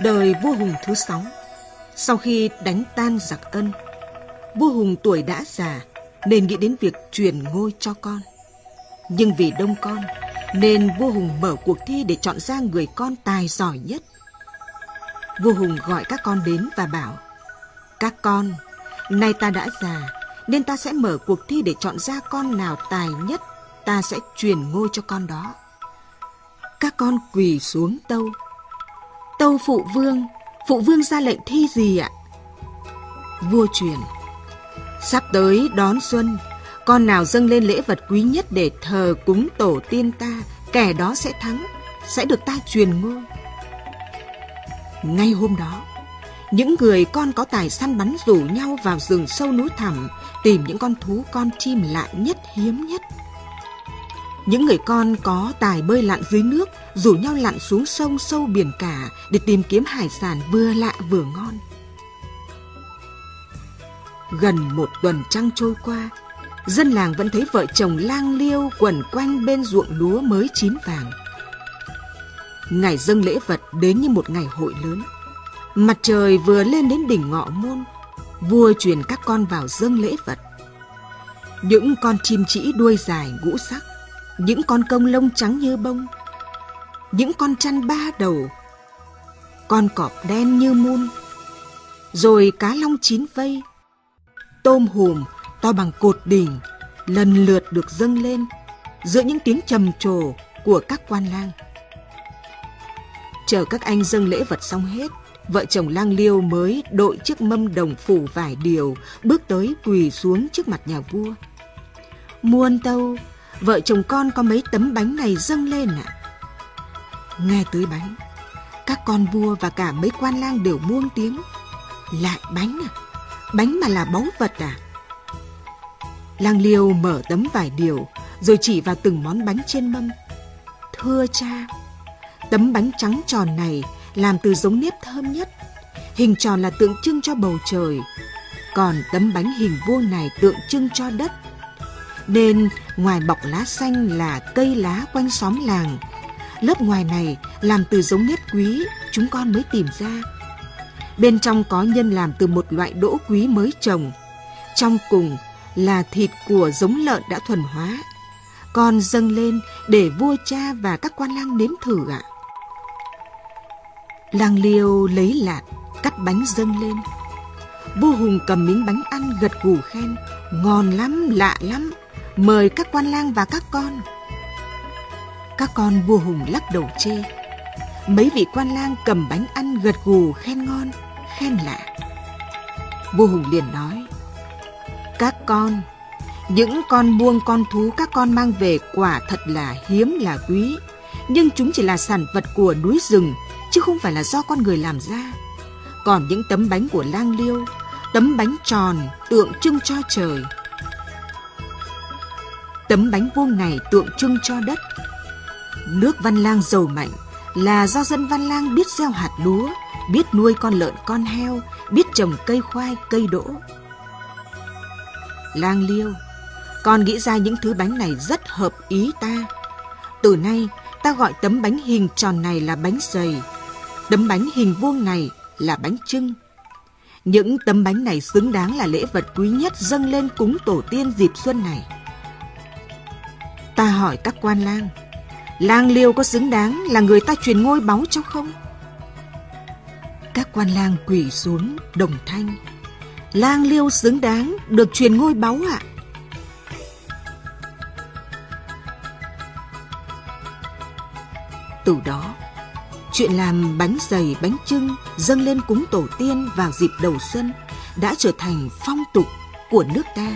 Đời vua Hùng thứ sáu. Sau khi đánh tan giặc ân Vua Hùng tuổi đã già Nên nghĩ đến việc truyền ngôi cho con. Nhưng vì đông con Nên vua Hùng mở cuộc thi để chọn ra người con tài giỏi nhất. Vua Hùng gọi các con đến và bảo Các con, nay ta đã già Nên ta sẽ mở cuộc thi để chọn ra con nào tài nhất Ta sẽ truyền ngôi cho con đó. Các con quỳ xuống tâu Tâu phụ vương, phụ vương ra lệnh thi gì ạ? Vua truyền, sắp tới đón xuân, con nào dâng lên lễ vật quý nhất để thờ cúng tổ tiên ta, kẻ đó sẽ thắng, sẽ được ta truyền ngôi. Ngay hôm đó, những người con có tài săn bắn rủ nhau vào rừng sâu núi thẳm tìm những con thú con chim lạ nhất hiếm nhất. Những người con có tài bơi lặn dưới nước rủ nhau lặn xuống sông sâu biển cả để tìm kiếm hải sản vừa lạ vừa ngon. Gần một tuần trăng trôi qua, dân làng vẫn thấy vợ chồng lang liêu quẩn quanh bên ruộng lúa mới chín vàng. Ngày dâng lễ vật đến như một ngày hội lớn. Mặt trời vừa lên đến đỉnh ngọ môn, vua truyền các con vào dâng lễ vật. Những con chim chỉ đuôi dài ngũ sắc, những con công lông trắng như bông, những con chăn ba đầu, con cọp đen như mun, rồi cá long chín vây, tôm hùm to bằng cột đỉnh lần lượt được dâng lên giữa những tiếng trầm trồ của các quan lang. Chờ các anh dâng lễ vật xong hết, vợ chồng lang liêu mới đội chiếc mâm đồng phủ vải điều bước tới quỳ xuống trước mặt nhà vua. Muôn tâu, vợ chồng con có mấy tấm bánh này dâng lên ạ. À? Nghe tới bánh, các con vua và cả mấy quan lang đều buông tiếng. Lại bánh à? Bánh mà là báu vật à? Lang liêu mở tấm vải điều, rồi chỉ vào từng món bánh trên mâm. Thưa cha, tấm bánh trắng tròn này làm từ giống nếp thơm nhất. Hình tròn là tượng trưng cho bầu trời, còn tấm bánh hình vuông này tượng trưng cho đất. Nên ngoài bọc lá xanh là cây lá quanh xóm làng, Lớp ngoài này làm từ giống nếp quý chúng con mới tìm ra. Bên trong có nhân làm từ một loại đỗ quý mới trồng. Trong cùng là thịt của giống lợn đã thuần hóa. Con dâng lên để vua cha và các quan lang nếm thử ạ. Lang liêu lấy lạt, cắt bánh dâng lên. Vua Hùng cầm miếng bánh ăn gật gù khen, ngon lắm, lạ lắm, mời các quan lang và các con. Các con vua Hùng lắc đầu chê. Mấy vị quan lang cầm bánh ăn gật gù khen ngon, khen lạ. Vua Hùng liền nói, Các con, những con buông con thú các con mang về quả thật là hiếm là quý, nhưng chúng chỉ là sản vật của núi rừng, chứ không phải là do con người làm ra. Còn những tấm bánh của lang liêu, tấm bánh tròn tượng trưng cho trời. Tấm bánh vuông này tượng trưng cho đất, Nước Văn Lang giàu mạnh là do dân Văn Lang biết gieo hạt lúa, biết nuôi con lợn con heo, biết trồng cây khoai, cây đỗ. Lang Liêu, con nghĩ ra những thứ bánh này rất hợp ý ta. Từ nay, ta gọi tấm bánh hình tròn này là bánh dày, tấm bánh hình vuông này là bánh trưng. Những tấm bánh này xứng đáng là lễ vật quý nhất dâng lên cúng tổ tiên dịp xuân này. Ta hỏi các quan lang, Lang Liêu có xứng đáng là người ta truyền ngôi báu cho không? Các quan lang quỳ xuống đồng thanh. Lang Liêu xứng đáng được truyền ngôi báu ạ. Từ đó, chuyện làm bánh dày bánh trưng dâng lên cúng tổ tiên vào dịp đầu xuân đã trở thành phong tục của nước ta.